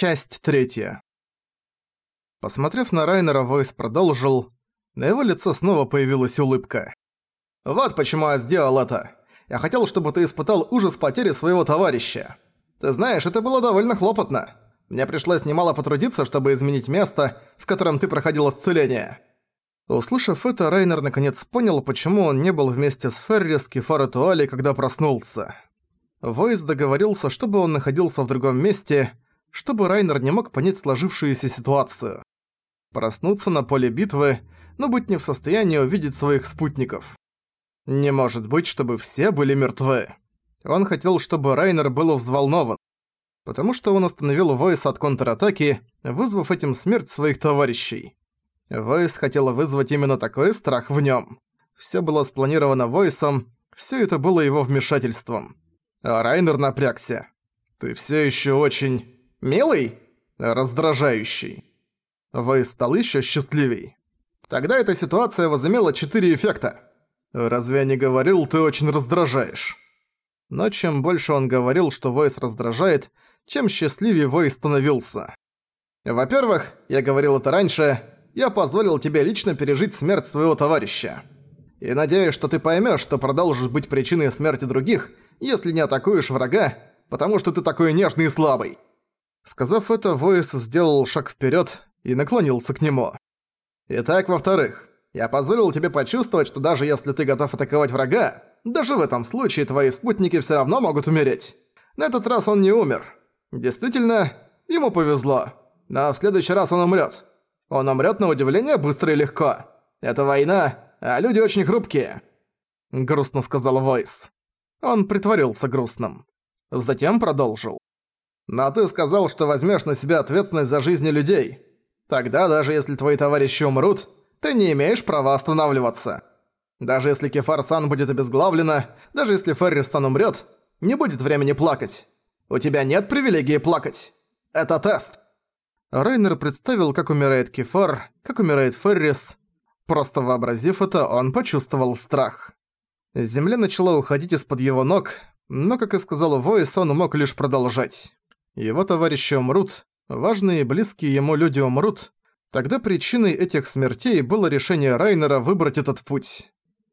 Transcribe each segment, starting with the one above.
Часть третья. Посмотрев на Райнера, Войс продолжил. На его лице снова появилась улыбка. «Вот почему я сделал это. Я хотел, чтобы ты испытал ужас потери своего товарища. Ты знаешь, это было довольно хлопотно. Мне пришлось немало потрудиться, чтобы изменить место, в котором ты проходил исцеление». Услышав это, Райнер наконец понял, почему он не был вместе с Ферри, с Кефар и Туали, когда проснулся. Войс договорился, чтобы он находился в другом месте, чтобы Райнер не мог понять сложившуюся ситуацию. Проснуться на поле битвы, но быть не в состоянии увидеть своих спутников. Не может быть, чтобы все были мертвы. Он хотел, чтобы Райнер был взволнован, потому что он остановил Войса от контратаки, вызвав этим смерть своих товарищей. Войс хотел вызвать именно такой страх в нем. Все было спланировано Войсом, все это было его вмешательством. А Райнер напрягся. «Ты все еще очень...» Милый? Раздражающий. Вы стал еще счастливей. Тогда эта ситуация возымела четыре эффекта. Разве я не говорил, ты очень раздражаешь? Но чем больше он говорил, что Войс раздражает, чем счастливее Войс становился. Во-первых, я говорил это раньше, я позволил тебе лично пережить смерть своего товарища. И надеюсь, что ты поймешь, что продолжишь быть причиной смерти других, если не атакуешь врага, потому что ты такой нежный и слабый. Сказав это, Войс сделал шаг вперед и наклонился к нему. «Итак, во-вторых, я позволил тебе почувствовать, что даже если ты готов атаковать врага, даже в этом случае твои спутники все равно могут умереть. На этот раз он не умер. Действительно, ему повезло. Но в следующий раз он умрет. Он умрет на удивление быстро и легко. Это война, а люди очень хрупкие», — грустно сказал Войс. Он притворился грустным. Затем продолжил. Но ты сказал, что возьмешь на себя ответственность за жизни людей. Тогда, даже если твои товарищи умрут, ты не имеешь права останавливаться. Даже если Кефар-сан будет обезглавлена, даже если Феррис-сан умрёт, не будет времени плакать. У тебя нет привилегии плакать. Это тест. Рейнер представил, как умирает Кефар, как умирает Феррис. Просто вообразив это, он почувствовал страх. Земля начала уходить из-под его ног, но, как и сказал Войс, он мог лишь продолжать его товарищи умрут, важные и близкие ему люди умрут, тогда причиной этих смертей было решение Райнера выбрать этот путь.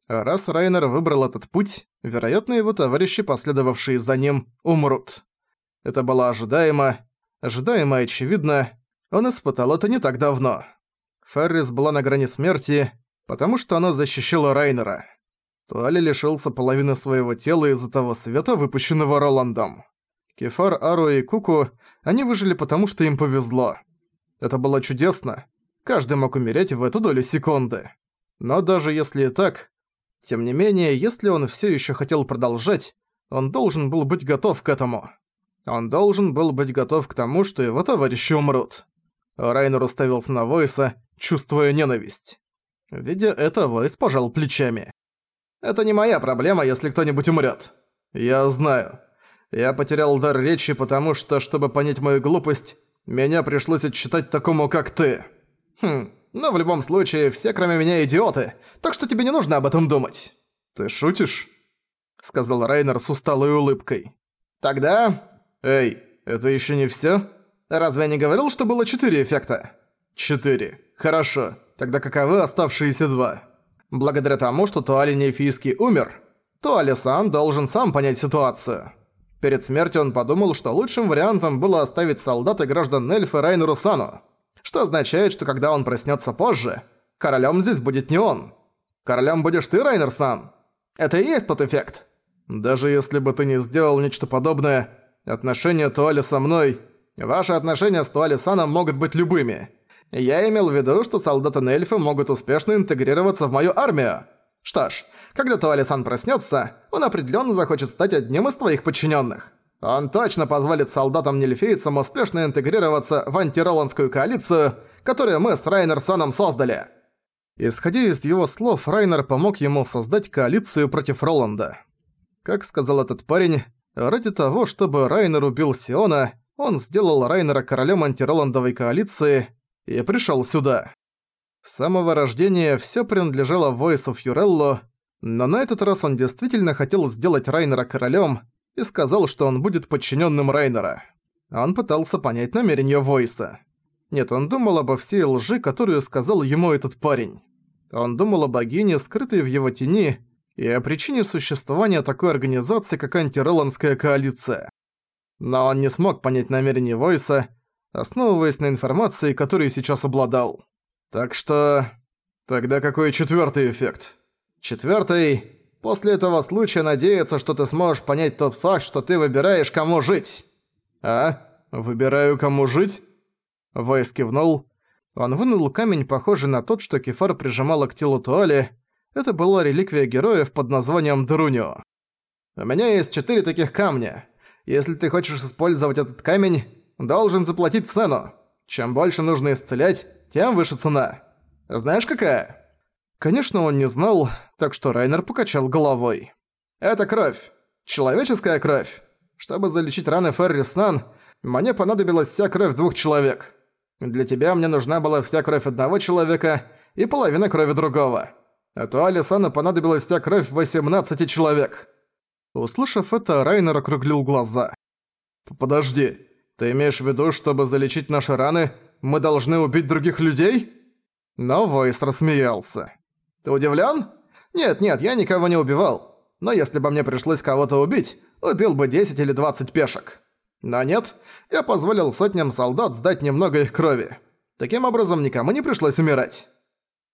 А раз Райнер выбрал этот путь, вероятно, его товарищи, последовавшие за ним, умрут. Это было ожидаемо, ожидаемо очевидно, он испытал это не так давно. Феррис была на грани смерти, потому что она защищала Райнера. Туали лишился половины своего тела из-за того света, выпущенного Роландом. Кефар, Ару и Куку, они выжили потому, что им повезло. Это было чудесно. Каждый мог умереть в эту долю секунды. Но даже если и так, тем не менее, если он все еще хотел продолжать, он должен был быть готов к этому. Он должен был быть готов к тому, что его товарищи умрут. Райнер уставился на Войса, чувствуя ненависть. Видя это, Войс пожал плечами. «Это не моя проблема, если кто-нибудь умрет. Я знаю. Я потерял дар речи, потому что, чтобы понять мою глупость, меня пришлось отчитать такому, как ты. Хм, но в любом случае, все кроме меня идиоты, так что тебе не нужно об этом думать. Ты шутишь? Сказал Райнер с усталой улыбкой. Тогда... Эй, это еще не все? Разве я не говорил, что было четыре эффекта? Четыре. Хорошо. Тогда каковы оставшиеся два? Благодаря тому, что Туали Нефийский умер, Туали-сан должен сам понять ситуацию. Перед смертью он подумал, что лучшим вариантом было оставить солдат и граждан Эльфа Райнеру Сану, что означает, что когда он проснется позже, королем здесь будет не он. Королем будешь ты, Райнер Сан. Это и есть тот эффект. Даже если бы ты не сделал нечто подобное, отношения Туали со мной... Ваши отношения с Туали Саном могут быть любыми. Я имел в виду, что солдаты Нельфы могут успешно интегрироваться в мою армию. Что ж, когда Туалисан проснется, он определенно захочет стать одним из твоих подчиненных. Он точно позволит солдатам-нельфейцам успешно интегрироваться в антироландскую коалицию, которую мы с Райнерсоном создали. Исходя из его слов, Райнер помог ему создать коалицию против Роланда. Как сказал этот парень, ради того, чтобы Райнер убил Сиона, он сделал Райнера королем антироландовой коалиции и пришел сюда. С самого рождения все принадлежало Войсу Фьюрелло, но на этот раз он действительно хотел сделать Райнера королем и сказал, что он будет подчиненным Райнера. Он пытался понять намерения Войса. Нет, он думал обо всей лжи, которую сказал ему этот парень. Он думал о богине, скрытой в его тени, и о причине существования такой организации, как антиреландская коалиция. Но он не смог понять намерения Войса, основываясь на информации, которой сейчас обладал. Так что... Тогда какой четвёртый эффект? Четвёртый... После этого случая надеяться, что ты сможешь понять тот факт, что ты выбираешь, кому жить. А? Выбираю, кому жить? Войс кивнул. Он вынул камень, похожий на тот, что Кефар прижимала к телу Туали. Это была реликвия героев под названием Друньо. «У меня есть четыре таких камня. Если ты хочешь использовать этот камень, должен заплатить цену. Чем больше нужно исцелять, тем выше цена. Знаешь, какая?» Конечно, он не знал, так что Райнер покачал головой. «Это кровь. Человеческая кровь. Чтобы залечить раны Ферри-сан, мне понадобилась вся кровь двух человек. Для тебя мне нужна была вся кровь одного человека и половина крови другого. А то Алисану понадобилась вся кровь 18 человек». Услышав это, Райнер округлил глаза. «Подожди, ты имеешь в виду, чтобы залечить наши раны, мы должны убить других людей?» Но Войс рассмеялся. «Ты удивлен? Нет, нет, я никого не убивал. Но если бы мне пришлось кого-то убить, убил бы 10 или 20 пешек. Но нет, я позволил сотням солдат сдать немного их крови. Таким образом, никому не пришлось умирать.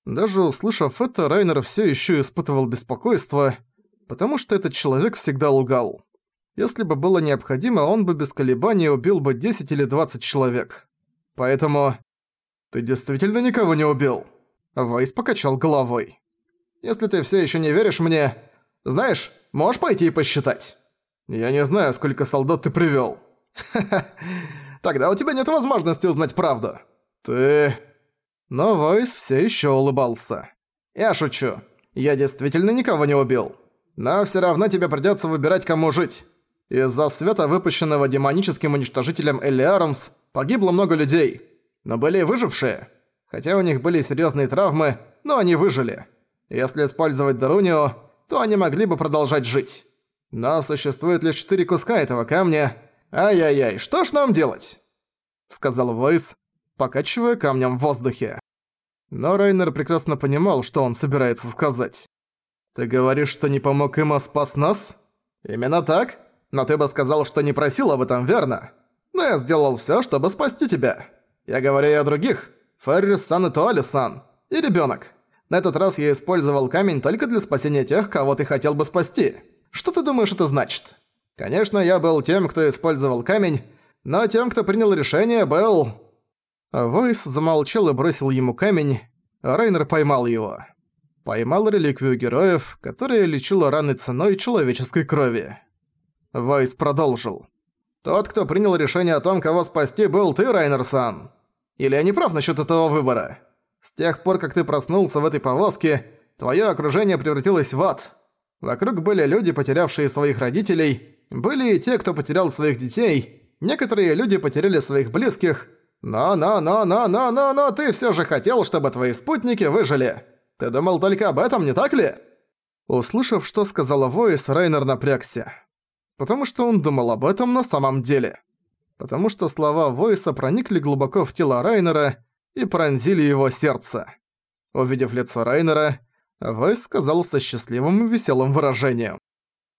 Даже услышав это, Райнер все еще испытывал беспокойство, потому что этот человек всегда лгал. Если бы было необходимо, он бы без колебаний убил бы 10 или 20 человек. Поэтому... Ты действительно никого не убил? Вайс покачал головой. Если ты все еще не веришь мне, знаешь, можешь пойти и посчитать. Я не знаю, сколько солдат ты привел. Тогда у тебя нет возможности узнать правду. Ты... Но Войс все еще улыбался. Я шучу. Я действительно никого не убил. Но все равно тебе придется выбирать, кому жить. Из-за света, выпущенного демоническим уничтожителем Элиарамс, погибло много людей. Но были выжившие. Хотя у них были серьезные травмы, но они выжили. Если использовать Дарунио, то они могли бы продолжать жить. Но существует лишь четыре куска этого камня. Ай-яй-яй, что ж нам делать? Сказал Войс, покачивая камнем в воздухе. Но Райнер прекрасно понимал, что он собирается сказать. «Ты говоришь, что не помог им, а спас нас?» «Именно так? Но ты бы сказал, что не просил об этом, верно? Но я сделал всё, чтобы спасти тебя. Я говорю и о других. Феррис-сан и Туали-сан. И ребёнок. На этот раз я использовал камень только для спасения тех, кого ты хотел бы спасти. Что ты думаешь это значит? Конечно, я был тем, кто использовал камень, но тем, кто принял решение, был... Войс замолчал и бросил ему камень, а Рейнер поймал его. Поймал реликвию героев, которая лечила раны ценой человеческой крови. Войс продолжил. «Тот, кто принял решение о том, кого спасти, был ты, Райнер-сан. Или я не прав насчет этого выбора? С тех пор, как ты проснулся в этой повозке, твое окружение превратилось в ад. Вокруг были люди, потерявшие своих родителей, были и те, кто потерял своих детей, некоторые люди потеряли своих близких, но-но-но-но-но-но-но ты все же хотел, чтобы твои спутники выжили. Ты думал только об этом, не так ли?» Услышав, что сказала Войс, Райнер напрягся. Потому что он думал об этом на самом деле потому что слова Войса проникли глубоко в тело Райнера и пронзили его сердце. Увидев лицо Райнера, Войс сказал со счастливым и веселым выражением.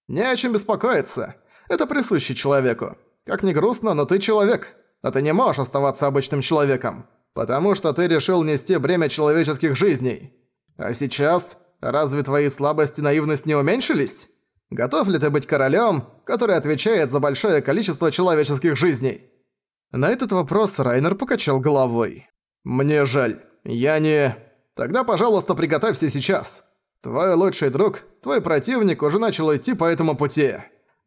«Не о чем беспокоиться. Это присуще человеку. Как ни грустно, но ты человек. А ты не можешь оставаться обычным человеком, потому что ты решил нести бремя человеческих жизней. А сейчас, разве твои слабости и наивность не уменьшились?» Готов ли ты быть королем, который отвечает за большое количество человеческих жизней?» На этот вопрос Райнер покачал головой. «Мне жаль. Я не...» «Тогда, пожалуйста, приготовься сейчас. Твой лучший друг, твой противник уже начал идти по этому пути.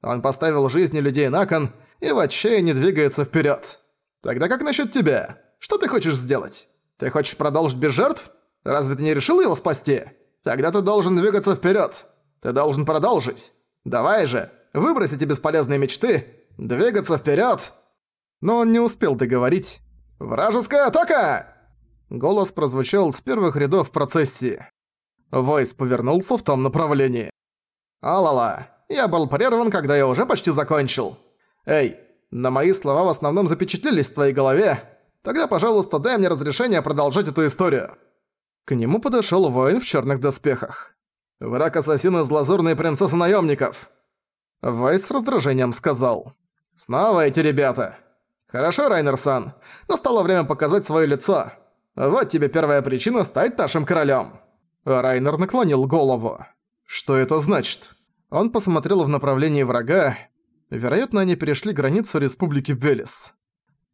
Он поставил жизни людей на кон и в отчаянии двигается вперед. Тогда как насчет тебя? Что ты хочешь сделать? Ты хочешь продолжить без жертв? Разве ты не решил его спасти? Тогда ты должен двигаться вперед. Ты должен продолжить. Давай же, выбрось эти бесполезные мечты, двигаться вперед. Но он не успел договорить. «Вражеская атака!» Голос прозвучал с первых рядов процессии. Войс повернулся в том направлении. «Алала, я был прерван, когда я уже почти закончил. Эй, но мои слова в основном запечатлелись в твоей голове. Тогда, пожалуйста, дай мне разрешение продолжать эту историю». К нему подошёл воин в чёрных доспехах. «Враг ассасин из лазурной принцессы наёмников!» Вайс с раздражением сказал. «Снова эти ребята!» «Хорошо, Райнер-сан, настало время показать своё лицо. Вот тебе первая причина стать нашим королем». Райнер наклонил голову. «Что это значит?» Он посмотрел в направлении врага. Вероятно, они перешли границу Республики Белис.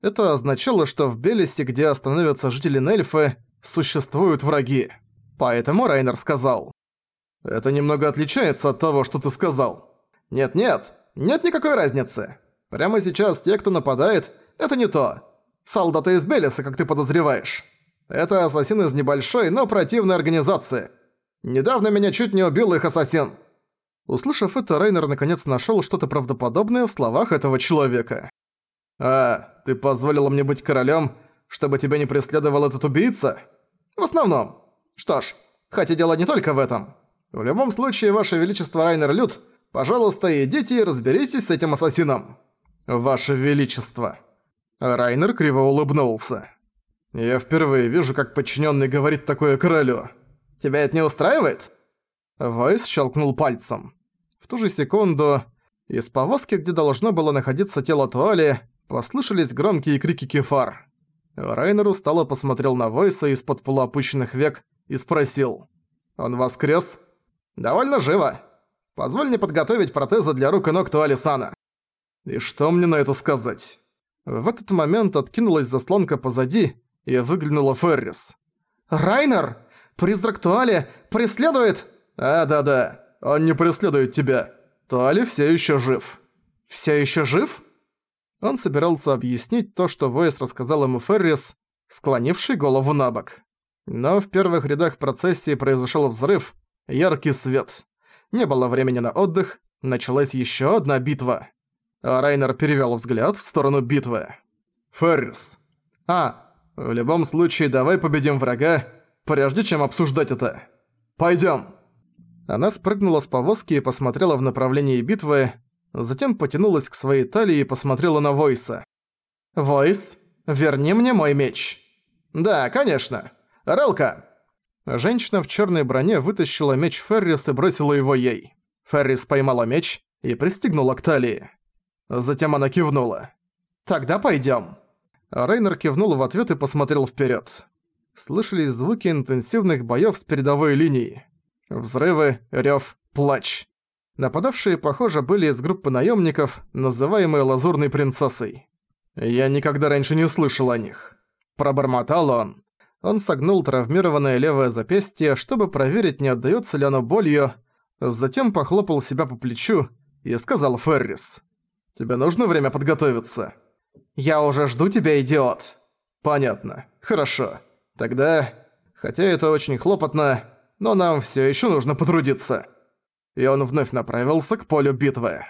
Это означало, что в Белисе, где остановятся жители Нельфы, существуют враги. Поэтому Райнер сказал. «Это немного отличается от того, что ты сказал». «Нет-нет, нет никакой разницы. Прямо сейчас те, кто нападает, это не то. Солдаты из Белиса, как ты подозреваешь. Это ассасин из небольшой, но противной организации. Недавно меня чуть не убил их ассасин». Услышав это, Райнер наконец нашёл что-то правдоподобное в словах этого человека. «А, ты позволила мне быть королем, чтобы тебя не преследовал этот убийца?» «В основном. Что ж, хотя дело не только в этом. В любом случае, Ваше Величество Райнер Люд, пожалуйста, идите и разберитесь с этим ассасином». «Ваше Величество». Райнер криво улыбнулся. «Я впервые вижу, как подчиненный говорит такое королю. Тебя это не устраивает?» Войс щелкнул пальцем. В ту же секунду из повозки, где должно было находиться тело Туали, послышались громкие крики кефар. Райнер устало посмотрел на Войса из-под полуопущенных век и спросил. «Он воскрес?» «Довольно живо. Позволь мне подготовить протезы для рук и ног Туалисана». «И что мне на это сказать?» В этот момент откинулась заслонка позади и выглянула Феррис. «Райнер! Призрак Туали преследует...» «А, да-да, он не преследует тебя. Туали все еще жив». «Все еще жив?» Он собирался объяснить то, что Войс рассказал ему Феррис, склонивший голову на бок. Но в первых рядах процессии произошел взрыв, яркий свет. Не было времени на отдых, началась еще одна битва. А Райнер перевел взгляд в сторону битвы. «Феррис. А, в любом случае давай победим врага, прежде чем обсуждать это. Пойдем. Она спрыгнула с повозки и посмотрела в направлении битвы, затем потянулась к своей талии и посмотрела на Войса. «Войс, верни мне мой меч». «Да, конечно. Релка!» Женщина в черной броне вытащила меч Феррис и бросила его ей. Феррис поймала меч и пристегнула к талии. Затем она кивнула. «Тогда пойдем. Рейнер кивнул в ответ и посмотрел вперед. Слышались звуки интенсивных боёв с передовой линии. Взрывы, рёв, плач. Нападавшие, похоже, были из группы наемников, называемой Лазурной Принцессой. Я никогда раньше не слышал о них. Пробормотал он. Он согнул травмированное левое запястье, чтобы проверить, не отдаётся ли оно болью, затем похлопал себя по плечу и сказал Феррис. «Тебе нужно время подготовиться?» «Я уже жду тебя, идиот!» «Понятно. Хорошо. Тогда, хотя это очень хлопотно, но нам всё ещё нужно потрудиться». И он вновь направился к полю битвы.